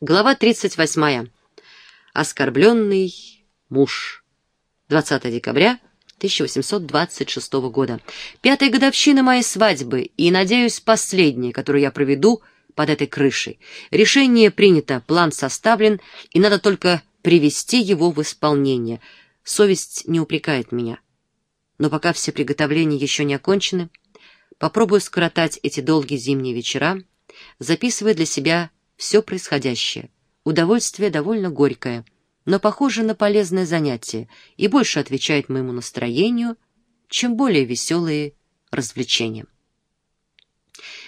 Глава 38. Оскорбленный муж. 20 декабря 1826 года. Пятая годовщина моей свадьбы и, надеюсь, последняя, которую я проведу под этой крышей. Решение принято, план составлен, и надо только привести его в исполнение. Совесть не упрекает меня. Но пока все приготовления еще не окончены, попробую скоротать эти долгие зимние вечера, записывая для себя все происходящее. Удовольствие довольно горькое, но похоже на полезное занятие и больше отвечает моему настроению, чем более веселые развлечения.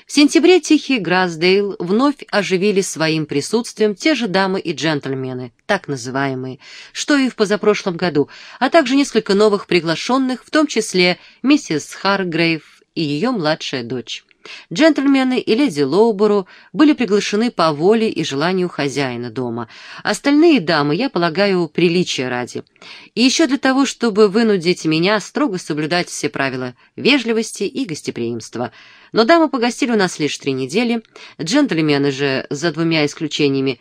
В сентябре Тихий Грасдейл вновь оживили своим присутствием те же дамы и джентльмены, так называемые, что и в позапрошлом году, а также несколько новых приглашенных, в том числе миссис Харгрейв и ее младшая дочь. Джентльмены и леди Лоубору были приглашены по воле и желанию хозяина дома. Остальные дамы, я полагаю, приличия ради. И еще для того, чтобы вынудить меня строго соблюдать все правила вежливости и гостеприимства. Но дамы погостили у нас лишь три недели, джентльмены же, за двумя исключениями,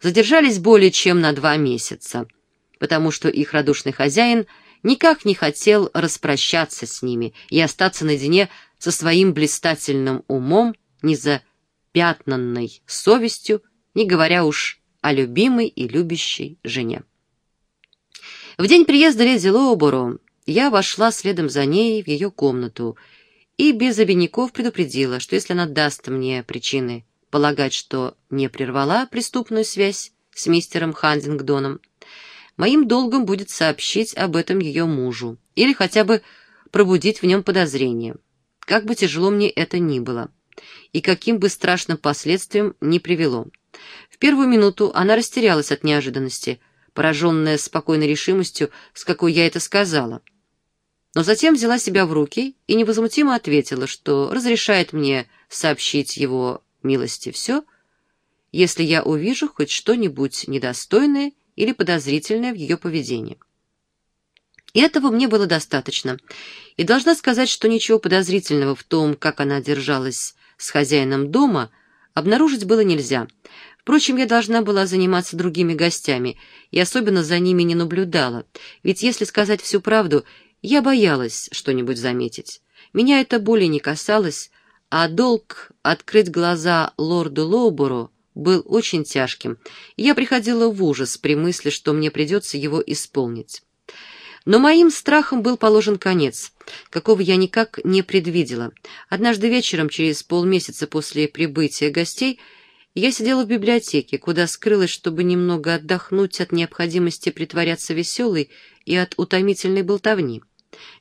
задержались более чем на два месяца, потому что их радушный хозяин никак не хотел распрощаться с ними и остаться наедине со своим блистательным умом, незапятнанной совестью, не говоря уж о любимой и любящей жене. В день приезда леди Лоуборо я вошла следом за ней в ее комнату и без обиняков предупредила, что если она даст мне причины полагать, что не прервала преступную связь с мистером Хандингдоном, моим долгом будет сообщить об этом ее мужу или хотя бы пробудить в нем подозрение как бы тяжело мне это ни было, и каким бы страшным последствиям ни привело. В первую минуту она растерялась от неожиданности, пораженная спокойной решимостью, с какой я это сказала. Но затем взяла себя в руки и невозмутимо ответила, что разрешает мне сообщить его милости все, если я увижу хоть что-нибудь недостойное или подозрительное в ее поведении. Этого мне было достаточно. И должна сказать, что ничего подозрительного в том, как она держалась с хозяином дома, обнаружить было нельзя. Впрочем, я должна была заниматься другими гостями, и особенно за ними не наблюдала, ведь, если сказать всю правду, я боялась что-нибудь заметить. Меня это более не касалось, а долг открыть глаза лорду Лоубору был очень тяжким, я приходила в ужас при мысли, что мне придется его исполнить. Но моим страхам был положен конец, какого я никак не предвидела. Однажды вечером, через полмесяца после прибытия гостей, я сидела в библиотеке, куда скрылась, чтобы немного отдохнуть от необходимости притворяться веселой и от утомительной болтовни.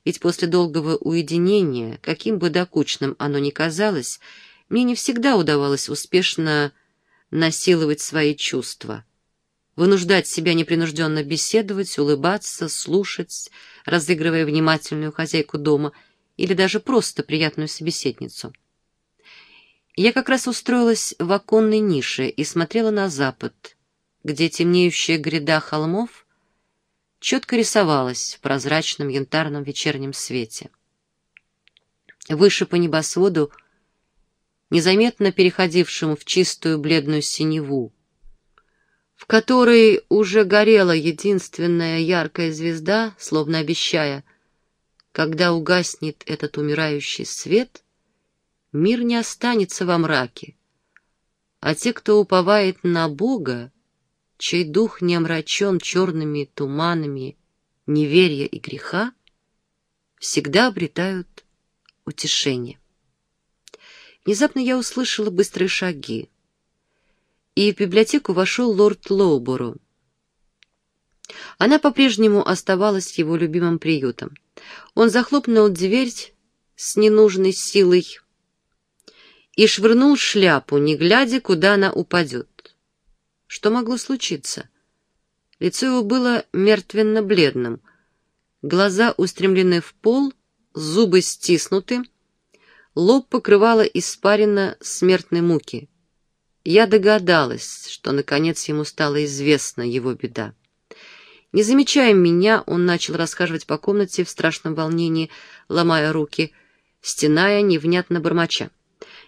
Ведь после долгого уединения, каким бы докучным оно ни казалось, мне не всегда удавалось успешно насиловать свои чувства вынуждать себя непринужденно беседовать, улыбаться, слушать, разыгрывая внимательную хозяйку дома или даже просто приятную собеседницу. Я как раз устроилась в оконной нише и смотрела на запад, где темнеющая гряда холмов четко рисовалась в прозрачном янтарном вечернем свете. Выше по небосводу, незаметно переходившему в чистую бледную синеву, в которой уже горела единственная яркая звезда, словно обещая, когда угаснет этот умирающий свет, мир не останется во мраке, а те, кто уповает на Бога, чей дух не омрачен черными туманами неверия и греха, всегда обретают утешение. Внезапно я услышала быстрые шаги и в библиотеку вошел лорд Лоуборо. Она по-прежнему оставалась его любимым приютом. Он захлопнул дверь с ненужной силой и швырнул шляпу, не глядя, куда она упадет. Что могло случиться? Лицо его было мертвенно-бледным, глаза устремлены в пол, зубы стиснуты, лоб покрывала испарина смертной муки. Я догадалась, что, наконец, ему стала известна его беда. Не замечая меня, он начал расхаживать по комнате в страшном волнении, ломая руки, стеная невнятно бормоча.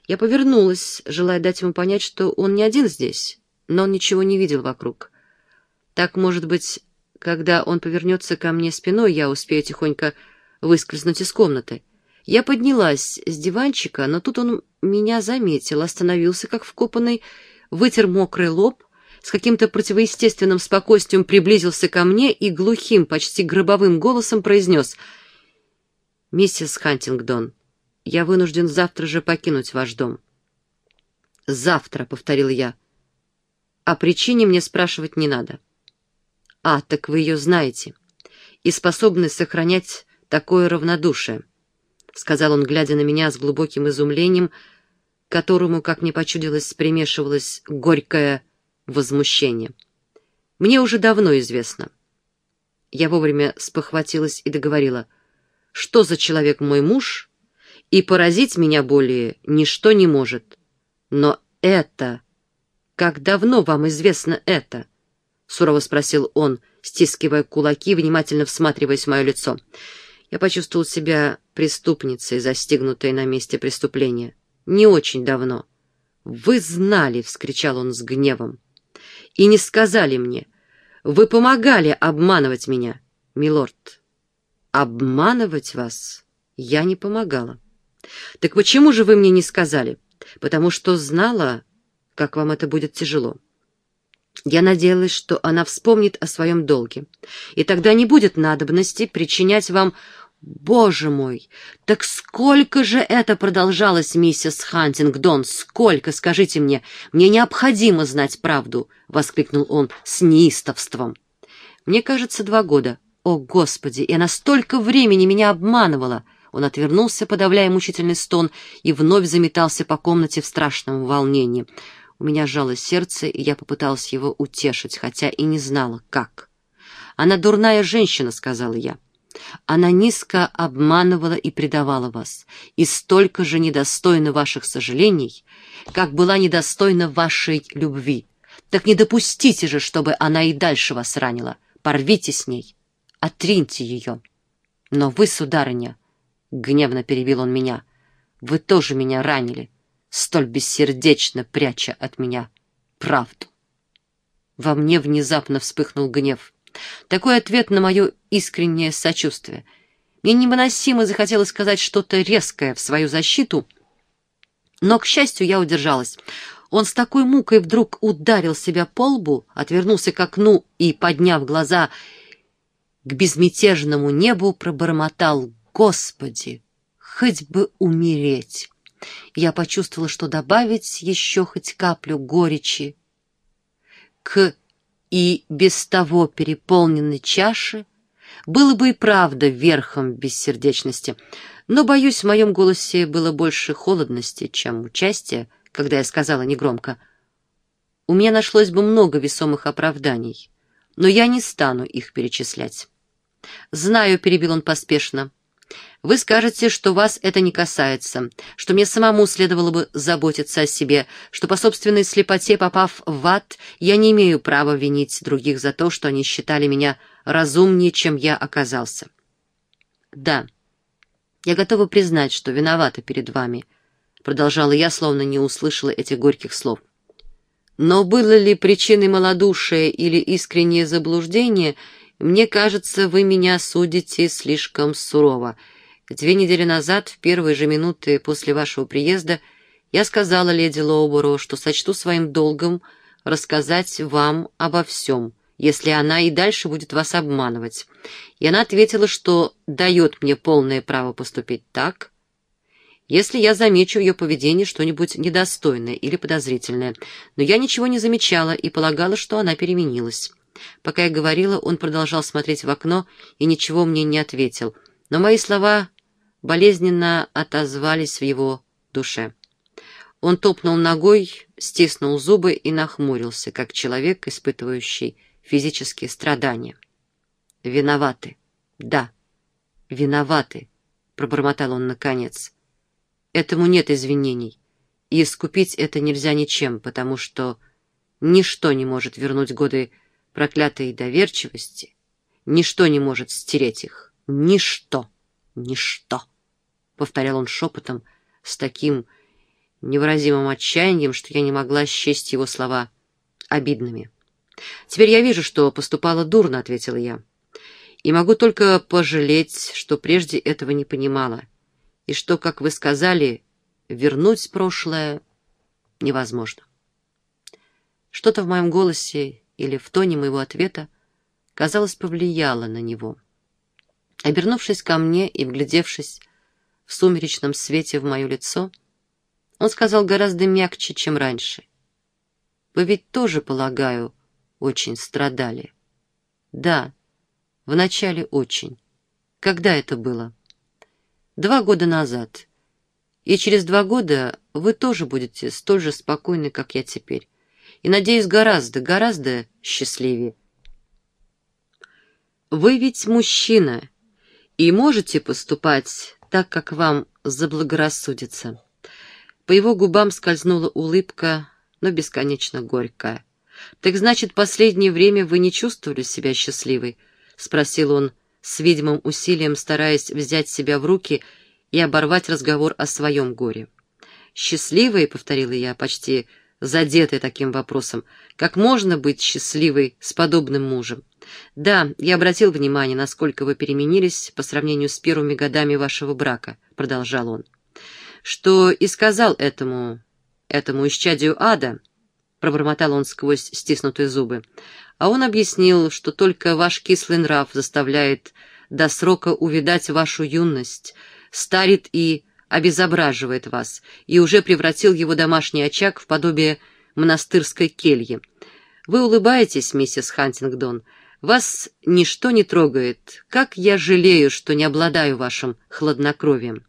Я повернулась, желая дать ему понять, что он не один здесь, но он ничего не видел вокруг. Так, может быть, когда он повернется ко мне спиной, я успею тихонько выскользнуть из комнаты. Я поднялась с диванчика, но тут он меня заметил, остановился как вкопанный, вытер мокрый лоб, с каким-то противоестественным спокойствием приблизился ко мне и глухим, почти гробовым голосом произнес «Миссис Хантингдон, я вынужден завтра же покинуть ваш дом». «Завтра», — повторил я. «О причине мне спрашивать не надо». «А, так вы ее знаете и способны сохранять такое равнодушие», — сказал он, глядя на меня с глубоким изумлением, которому, как мне почудилось, примешивалось горькое возмущение. «Мне уже давно известно». Я вовремя спохватилась и договорила, что за человек мой муж, и поразить меня более ничто не может. Но это... Как давно вам известно это? Сурово спросил он, стискивая кулаки, внимательно всматриваясь в мое лицо. Я почувствовал себя преступницей, застигнутой на месте преступления. Не очень давно. «Вы знали!» — вскричал он с гневом. «И не сказали мне. Вы помогали обманывать меня, милорд». «Обманывать вас я не помогала». «Так почему же вы мне не сказали?» потому что знала, как вам это будет тяжело. Я надеялась, что она вспомнит о своем долге, и тогда не будет надобности причинять вам... Боже мой, так сколько же это продолжалось, миссис Хантингдон? Сколько, скажите мне, мне необходимо знать правду, — воскликнул он с неистовством. Мне кажется, два года. О, Господи, и она столько времени меня обманывала! Он отвернулся, подавляя мучительный стон, и вновь заметался по комнате в страшном волнении. У меня сжалось сердце, и я попыталась его утешить, хотя и не знала, как. «Она дурная женщина», — сказала я. «Она низко обманывала и предавала вас, и столько же недостойна ваших сожалений, как была недостойна вашей любви. Так не допустите же, чтобы она и дальше вас ранила. Порвите с ней, отриньте ее. Но вы, сударыня, — гневно перебил он меня. «Вы тоже меня ранили, столь бессердечно пряча от меня правду». Во мне внезапно вспыхнул гнев. Такой ответ на мое искреннее сочувствие. Мне невыносимо захотелось сказать что-то резкое в свою защиту, но, к счастью, я удержалась. Он с такой мукой вдруг ударил себя по лбу, отвернулся к окну и, подняв глаза к безмятежному небу, пробормотал Господи, хоть бы умереть! Я почувствовала, что добавить еще хоть каплю горечи к и без того переполненной чаше было бы и правда верхом бессердечности, но, боюсь, в моем голосе было больше холодности, чем участия, когда я сказала негромко. У меня нашлось бы много весомых оправданий, но я не стану их перечислять. «Знаю», — перебил он поспешно, — вы скажете, что вас это не касается, что мне самому следовало бы заботиться о себе, что по собственной слепоте, попав в ад, я не имею права винить других за то, что они считали меня разумнее, чем я оказался. Да, я готова признать, что виновата перед вами, продолжала я, словно не услышала этих горьких слов. Но было ли причиной малодушия или искреннее заблуждение, мне кажется, вы меня судите слишком сурово, Две недели назад, в первые же минуты после вашего приезда, я сказала леди Лоуборо, что сочту своим долгом рассказать вам обо всем, если она и дальше будет вас обманывать. И она ответила, что дает мне полное право поступить так, если я замечу в ее поведении что-нибудь недостойное или подозрительное. Но я ничего не замечала и полагала, что она переменилась. Пока я говорила, он продолжал смотреть в окно и ничего мне не ответил. Но мои слова болезненно отозвались в его душе. Он топнул ногой, стиснул зубы и нахмурился, как человек, испытывающий физические страдания. «Виноваты. Да, виноваты», — пробормотал он наконец. «Этому нет извинений, и искупить это нельзя ничем, потому что ничто не может вернуть годы проклятой доверчивости, ничто не может стереть их. Ничто, ничто» повторял он шепотом, с таким невыразимым отчаянием, что я не могла счесть его слова обидными. «Теперь я вижу, что поступала дурно», — ответила я. «И могу только пожалеть, что прежде этого не понимала, и что, как вы сказали, вернуть прошлое невозможно». Что-то в моем голосе или в тоне моего ответа, казалось, повлияло на него. Обернувшись ко мне и вглядевшись в сумеречном свете в мое лицо, он сказал гораздо мягче, чем раньше. «Вы ведь тоже, полагаю, очень страдали?» «Да, вначале очень. Когда это было?» «Два года назад. И через два года вы тоже будете столь же спокойны, как я теперь и, надеюсь, гораздо, гораздо счастливее. Вы ведь мужчина и можете поступать так, как вам заблагорассудится. По его губам скользнула улыбка, но бесконечно горькая. «Так значит, последнее время вы не чувствовали себя счастливой?» — спросил он с видимым усилием, стараясь взять себя в руки и оборвать разговор о своем горе. «Счастливой», — повторила я, почти задетая таким вопросом. Как можно быть счастливой с подобным мужем? Да, я обратил внимание, насколько вы переменились по сравнению с первыми годами вашего брака, продолжал он. Что и сказал этому, этому исчадию ада, пробормотал он сквозь стиснутые зубы. А он объяснил, что только ваш кислый нрав заставляет до срока увидать вашу юность, старит и обезображивает вас и уже превратил его домашний очаг в подобие монастырской кельи. Вы улыбаетесь, миссис Хантингдон. Вас ничто не трогает. Как я жалею, что не обладаю вашим хладнокровием.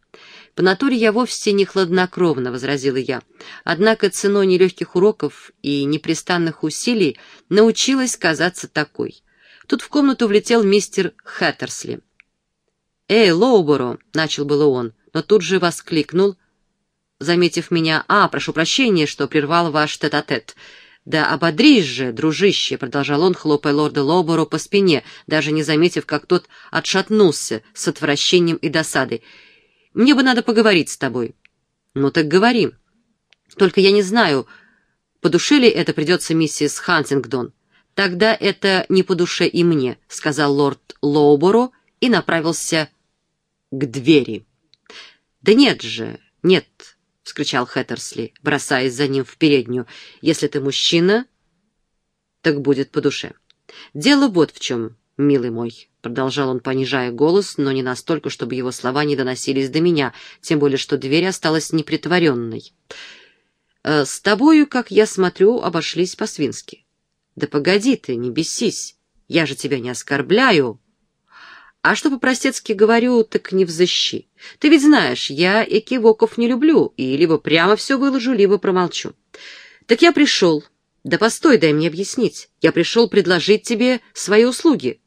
«По натуре я вовсе не хладнокровна», — возразила я. «Однако ценой нелегких уроков и непрестанных усилий научилась казаться такой». Тут в комнату влетел мистер Хэттерсли. «Эй, Лоуборо!» — начал было он но тут же воскликнул, заметив меня, «А, прошу прощения, что прервал ваш тет-а-тет». -тет. «Да ободрись же, дружище», — продолжал он, хлопая лорда Лобору по спине, даже не заметив, как тот отшатнулся с отвращением и досадой. «Мне бы надо поговорить с тобой». «Ну так говори. Только я не знаю, по душе ли это придется миссис Хантингдон». «Тогда это не по душе и мне», — сказал лорд Лоуборо и направился к двери. «Да нет же, нет!» — вскричал Хэттерсли, бросаясь за ним в переднюю. «Если ты мужчина, так будет по душе. Дело вот в чем, милый мой». Продолжал он, понижая голос, но не настолько, чтобы его слова не доносились до меня, тем более, что дверь осталась непритворенной. «Э, «С тобою, как я смотрю, обошлись по-свински». «Да погоди ты, не бесись, я же тебя не оскорбляю». А что по-простецки говорю, так не взыщи. Ты ведь знаешь, я экивоков не люблю, и либо прямо все выложу, либо промолчу. Так я пришел. Да постой, дай мне объяснить. Я пришел предложить тебе свои услуги.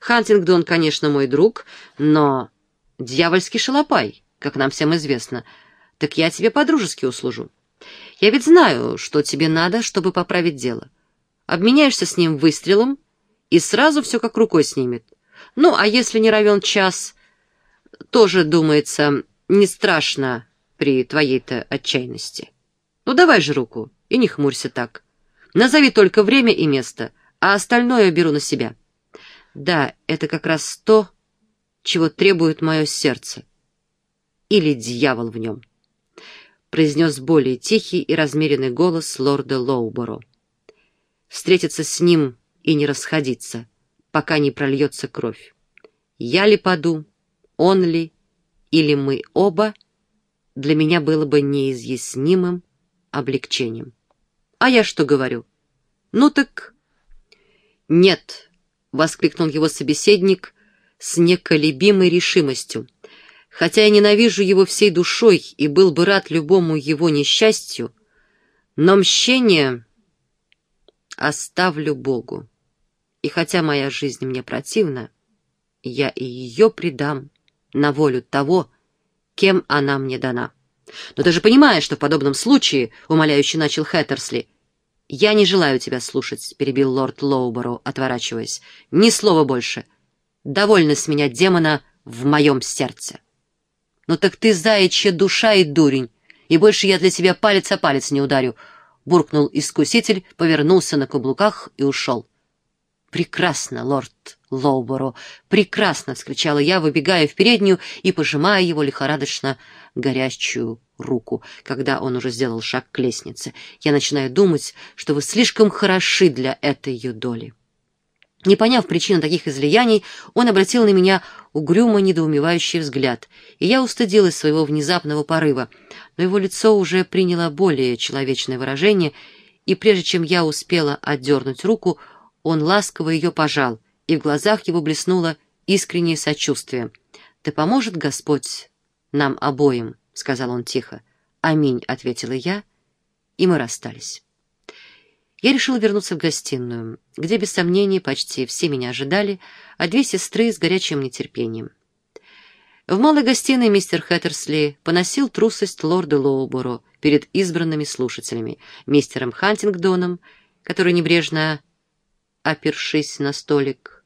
Хантингдон, конечно, мой друг, но дьявольский шалопай, как нам всем известно. Так я тебе по-дружески услужу. Я ведь знаю, что тебе надо, чтобы поправить дело. Обменяешься с ним выстрелом, и сразу все как рукой снимет. Ну, а если не равен час, тоже, думается, не страшно при твоей-то отчаянности. Ну, давай же руку и не хмурься так. Назови только время и место, а остальное беру на себя. Да, это как раз то, чего требует мое сердце. Или дьявол в нем, — произнес более тихий и размеренный голос лорда Лоуборо. Встретиться с ним и не расходиться — пока не прольется кровь. Я ли паду, он ли, или мы оба, для меня было бы неизъяснимым облегчением. А я что говорю? Ну так... Нет, — воскликнул его собеседник с неколебимой решимостью. Хотя я ненавижу его всей душой и был бы рад любому его несчастью, но мщение оставлю Богу. И хотя моя жизнь мне противна, я и ее предам на волю того, кем она мне дана. Но ты же понимаешь, что в подобном случае, — умоляюще начал Хэттерсли, — я не желаю тебя слушать, — перебил лорд Лоуборо, отворачиваясь. Ни слова больше. Довольно с меня демона в моем сердце. Ну так ты заячья душа и дурень, и больше я для тебя палец о палец не ударю. буркнул искуситель, повернулся на каблуках и ушел. «Прекрасно, лорд Лоуборо, прекрасно!» — вскричала я, выбегая в переднюю и пожимая его лихорадочно горячую руку, когда он уже сделал шаг к лестнице. «Я начинаю думать, что вы слишком хороши для этой ее доли». Не поняв причину таких излияний, он обратил на меня угрюмо недоумевающий взгляд, и я устыдилась своего внезапного порыва, но его лицо уже приняло более человечное выражение, и прежде чем я успела отдернуть руку, он ласково ее пожал, и в глазах его блеснуло искреннее сочувствие. «Да поможет Господь нам обоим», — сказал он тихо. «Аминь», — ответила я, и мы расстались. Я решила вернуться в гостиную, где, без сомнений, почти все меня ожидали, а две сестры с горячим нетерпением. В малой гостиной мистер Хэттерсли поносил трусость лорда Лоуборо перед избранными слушателями, мистером Хантингдоном, который небрежно опершись на столик,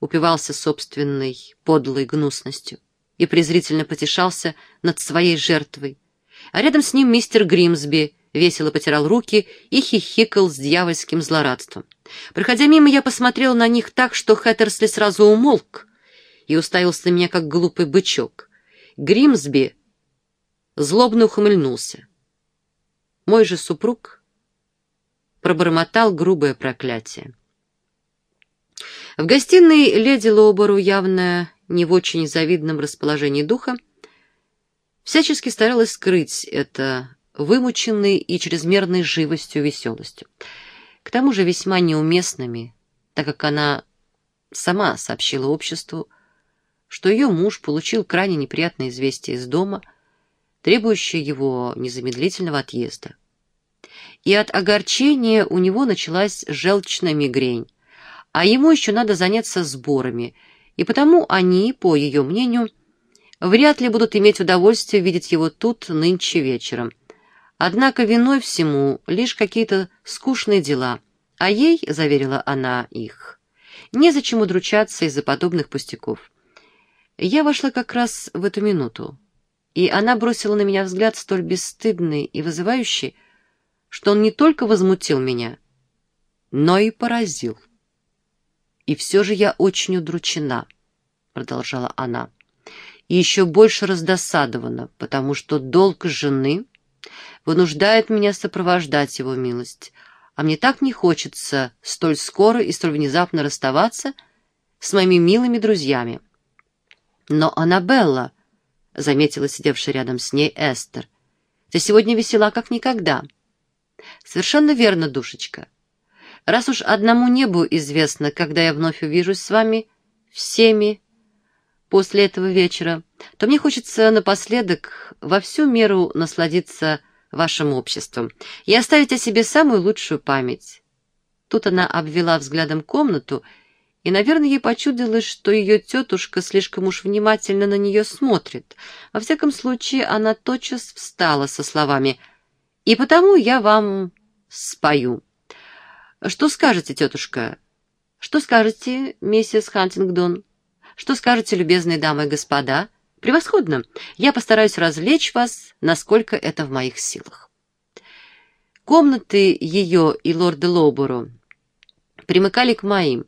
упивался собственной подлой гнусностью и презрительно потешался над своей жертвой, а рядом с ним мистер Гримсби весело потирал руки и хихикал с дьявольским злорадством. Проходя мимо, я посмотрел на них так, что Хэттерсли сразу умолк и уставился на меня, как глупый бычок. Гримсби злобно ухмыльнулся. Мой же супруг пробормотал грубое проклятие. В гостиной леди Лоубору, явно не в очень завидном расположении духа, всячески старалась скрыть это вымученной и чрезмерной живостью веселостью. К тому же весьма неуместными, так как она сама сообщила обществу, что ее муж получил крайне неприятное известие из дома, требующее его незамедлительного отъезда. И от огорчения у него началась желчная мигрень, а ему еще надо заняться сборами, и потому они, по ее мнению, вряд ли будут иметь удовольствие видеть его тут нынче вечером – Однако виной всему лишь какие-то скучные дела, а ей, — заверила она их, — незачем удручаться из-за подобных пустяков. Я вошла как раз в эту минуту, и она бросила на меня взгляд столь бесстыдный и вызывающий, что он не только возмутил меня, но и поразил. «И все же я очень удручена», — продолжала она, — «и еще больше раздосадована, потому что долг жены...» вынуждает меня сопровождать его милость, а мне так не хочется столь скоро и столь внезапно расставаться с моими милыми друзьями. Но Аннабелла, — заметила сидевшая рядом с ней Эстер, — ты сегодня весела как никогда. Совершенно верно, душечка. Раз уж одному небу известно, когда я вновь увижусь с вами всеми после этого вечера, то мне хочется напоследок во всю меру насладиться вашим обществом и оставить о себе самую лучшую память. Тут она обвела взглядом комнату, и, наверное, ей почудилось, что ее тетушка слишком уж внимательно на нее смотрит. Во всяком случае, она тотчас встала со словами «И потому я вам спою». «Что скажете, тетушка?» «Что скажете, миссис Хантингдон?» «Что скажете, любезные дамы и господа?» Превосходно. Я постараюсь развлечь вас, насколько это в моих силах. Комнаты ее и лорда Лобуру примыкали к моим.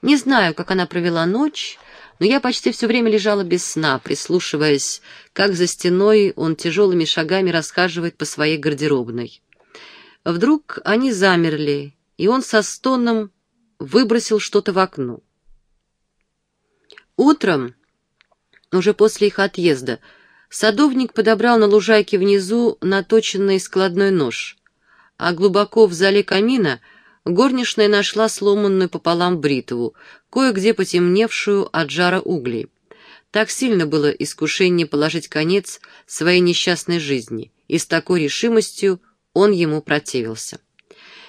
Не знаю, как она провела ночь, но я почти все время лежала без сна, прислушиваясь, как за стеной он тяжелыми шагами расхаживает по своей гардеробной. Вдруг они замерли, и он со стоном выбросил что-то в окно. Утром уже после их отъезда, садовник подобрал на лужайке внизу наточенный складной нож, а глубоко в зале камина горничная нашла сломанную пополам бритву, кое-где потемневшую от жара углей. Так сильно было искушение положить конец своей несчастной жизни, и с такой решимостью он ему противился.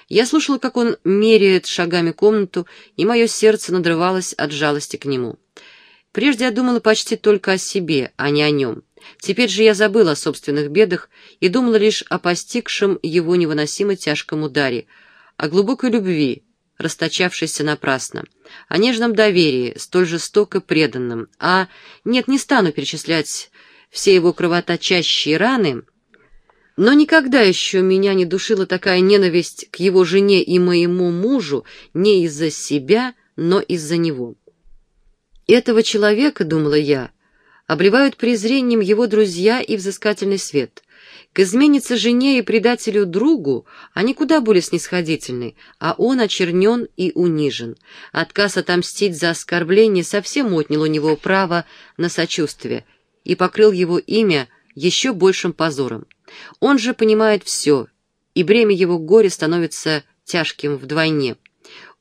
Я слушала, как он меряет шагами комнату, и мое сердце надрывалось от жалости к нему. Прежде я думала почти только о себе, а не о нем. Теперь же я забыла о собственных бедах и думала лишь о постигшем его невыносимо тяжком ударе, о глубокой любви, расточавшейся напрасно, о нежном доверии, столь жестоко преданном, а... Нет, не стану перечислять все его кровоточащие раны, Но никогда еще меня не душила такая ненависть к его жене и моему мужу не из-за себя, но из-за него. Этого человека, думала я, обливают презрением его друзья и взыскательный свет. К изменнице жене и предателю другу они куда более снисходительны, а он очернен и унижен. Отказ отомстить за оскорбление совсем отнял у него право на сочувствие и покрыл его имя еще большим позором. Он же понимает все, и бремя его горя становится тяжким вдвойне.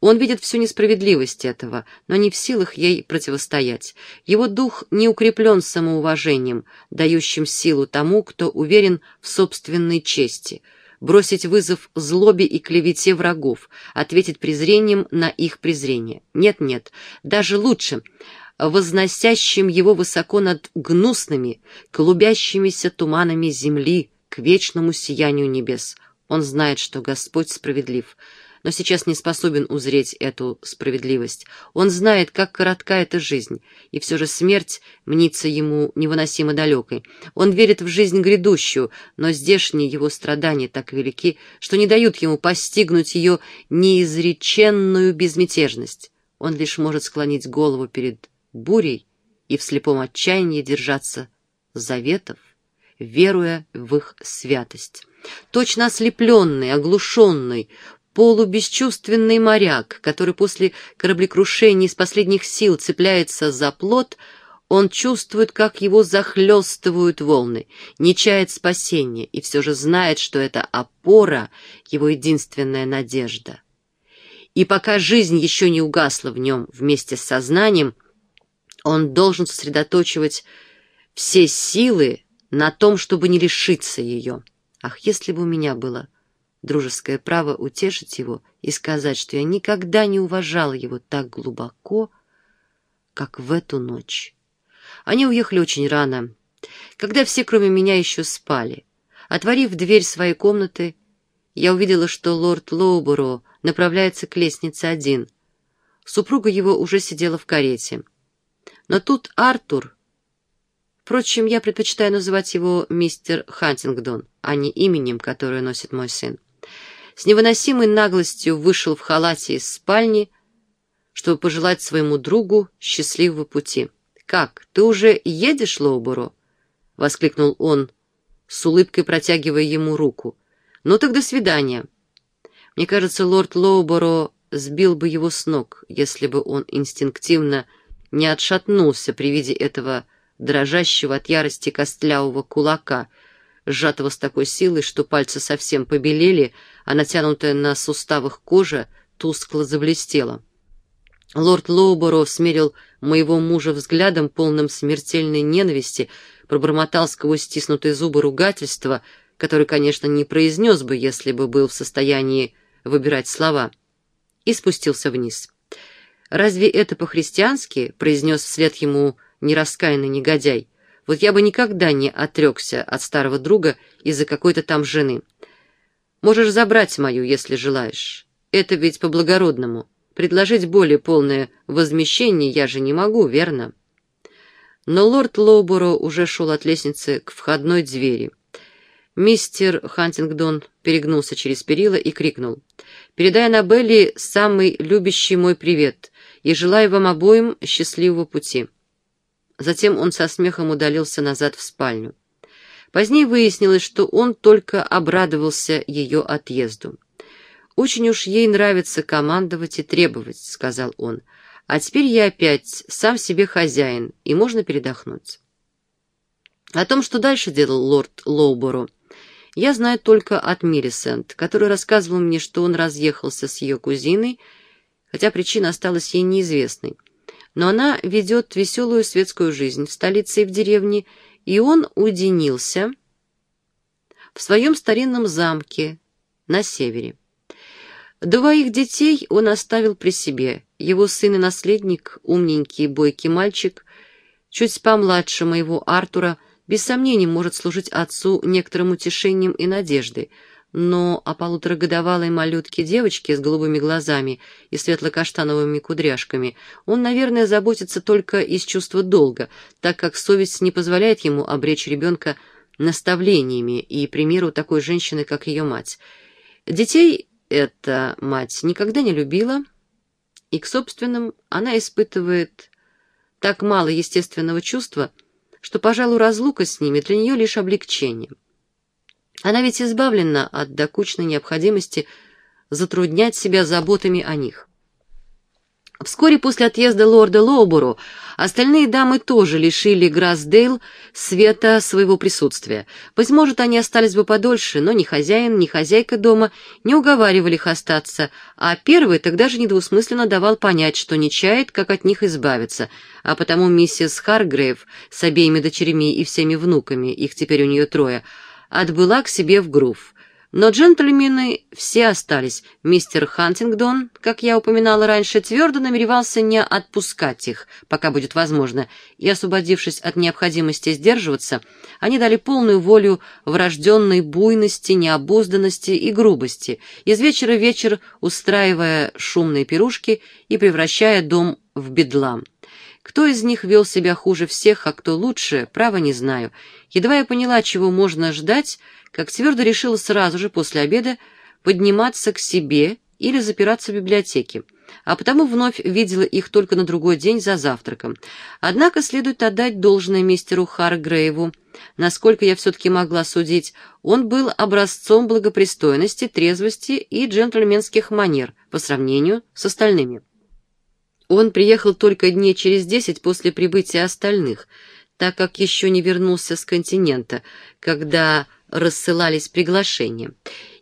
Он видит всю несправедливость этого, но не в силах ей противостоять. Его дух не укреплен самоуважением, дающим силу тому, кто уверен в собственной чести, бросить вызов злобе и клевете врагов, ответить презрением на их презрение. Нет-нет, даже лучше — возносящим его высоко над гнусными, клубящимися туманами земли к вечному сиянию небес. Он знает, что Господь справедлив, но сейчас не способен узреть эту справедливость. Он знает, как коротка эта жизнь, и все же смерть мнится ему невыносимо далекой. Он верит в жизнь грядущую, но здешние его страдания так велики, что не дают ему постигнуть ее неизреченную безмятежность. Он лишь может склонить голову перед бурей и в слепом отчаянии держаться заветов, веруя в их святость. Точно ослепленный, оглушенный, полубесчувственный моряк, который после кораблекрушения из последних сил цепляется за плот, он чувствует, как его захлестывают волны, не чает спасения и все же знает, что это опора — его единственная надежда. И пока жизнь еще не угасла в нем вместе с сознанием, он должен сосредоточивать все силы на том, чтобы не лишиться ее. Ах, если бы у меня было дружеское право утешить его и сказать, что я никогда не уважала его так глубоко, как в эту ночь. Они уехали очень рано, когда все, кроме меня, еще спали. Отворив дверь своей комнаты, я увидела, что лорд Лоуборо направляется к лестнице один. Супруга его уже сидела в карете. Но тут Артур... Впрочем, я предпочитаю называть его мистер Хантингдон, а не именем, которое носит мой сын. С невыносимой наглостью вышел в халате из спальни, чтобы пожелать своему другу счастливого пути. «Как, ты уже едешь, Лоуборо?» — воскликнул он, с улыбкой протягивая ему руку. «Ну так до свидания». Мне кажется, лорд Лоуборо сбил бы его с ног, если бы он инстинктивно не отшатнулся при виде этого дрожащего от ярости костлявого кулака, сжатого с такой силой, что пальцы совсем побелели, а натянутая на суставах кожа тускло заблестела. Лорд Лоуборо смерил моего мужа взглядом, полным смертельной ненависти, пробормотал сквозь стиснутые зубы ругательства, который, конечно, не произнес бы, если бы был в состоянии выбирать слова, и спустился вниз. «Разве это по-христиански?» — произнес вслед ему нераскаянный негодяй. «Вот я бы никогда не отрекся от старого друга из-за какой-то там жены. Можешь забрать мою, если желаешь. Это ведь по-благородному. Предложить более полное возмещение я же не могу, верно?» Но лорд Лоуборо уже шел от лестницы к входной двери. Мистер Хантингдон перегнулся через перила и крикнул. «Передай Аннабелле самый любящий мой привет и желаю вам обоим счастливого пути». Затем он со смехом удалился назад в спальню. Позднее выяснилось, что он только обрадовался ее отъезду. «Очень уж ей нравится командовать и требовать», — сказал он. «А теперь я опять сам себе хозяин, и можно передохнуть». О том, что дальше делал лорд Лоуборо, я знаю только от Мирисент, который рассказывал мне, что он разъехался с ее кузиной, хотя причина осталась ей неизвестной. Но она ведет веселую светскую жизнь в столице и в деревне, и он уединился в своем старинном замке на севере. Двоих детей он оставил при себе. Его сын и наследник, умненький бойкий мальчик, чуть помладше моего Артура, без сомнений может служить отцу некоторым утешением и надеждой — но о полуторагодовалой малютке девочке с голубыми глазами и светло-каштановыми кудряшками он, наверное, заботится только из чувства долга, так как совесть не позволяет ему обречь ребенка наставлениями и примеру такой женщины, как ее мать. Детей эта мать никогда не любила, и к собственным она испытывает так мало естественного чувства, что, пожалуй, разлука с ними для нее лишь облегчение. Она ведь избавлена от докучной необходимости затруднять себя заботами о них. Вскоре после отъезда лорда Лоубору остальные дамы тоже лишили Грасдейл света своего присутствия. Быть может, они остались бы подольше, но ни хозяин, ни хозяйка дома не уговаривали их остаться, а первый тогда же недвусмысленно давал понять, что не чает, как от них избавиться, а потому миссис Харгрейв с обеими дочерьми и всеми внуками, их теперь у нее трое, отбыла к себе в Грув. Но джентльмены все остались. Мистер Хантингдон, как я упоминала раньше, твердо намеревался не отпускать их, пока будет возможно, и, освободившись от необходимости сдерживаться, они дали полную волю врожденной буйности, необузданности и грубости, из вечера в вечер устраивая шумные пирушки и превращая дом в бедлам. Кто из них вел себя хуже всех, а кто лучше, право не знаю. Едва я поняла, чего можно ждать, как твердо решила сразу же после обеда подниматься к себе или запираться в библиотеке, а потому вновь видела их только на другой день за завтраком. Однако следует отдать должное мистеру Харгрейву. Насколько я все-таки могла судить, он был образцом благопристойности, трезвости и джентльменских манер по сравнению с остальными. Он приехал только дней через десять после прибытия остальных, так как еще не вернулся с континента, когда рассылались приглашения,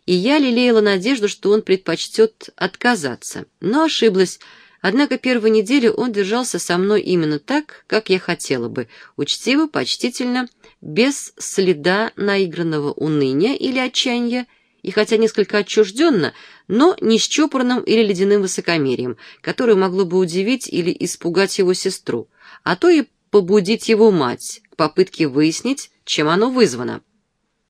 и я лелеяла надежду, что он предпочтет отказаться, но ошиблась. Однако первую неделю он держался со мной именно так, как я хотела бы, учтиво, почтительно, без следа наигранного уныния или отчаяния, и хотя несколько отчужденно, но не с чопорным или ледяным высокомерием, которое могло бы удивить или испугать его сестру, а то и побудить его мать к попытке выяснить, чем оно вызвано.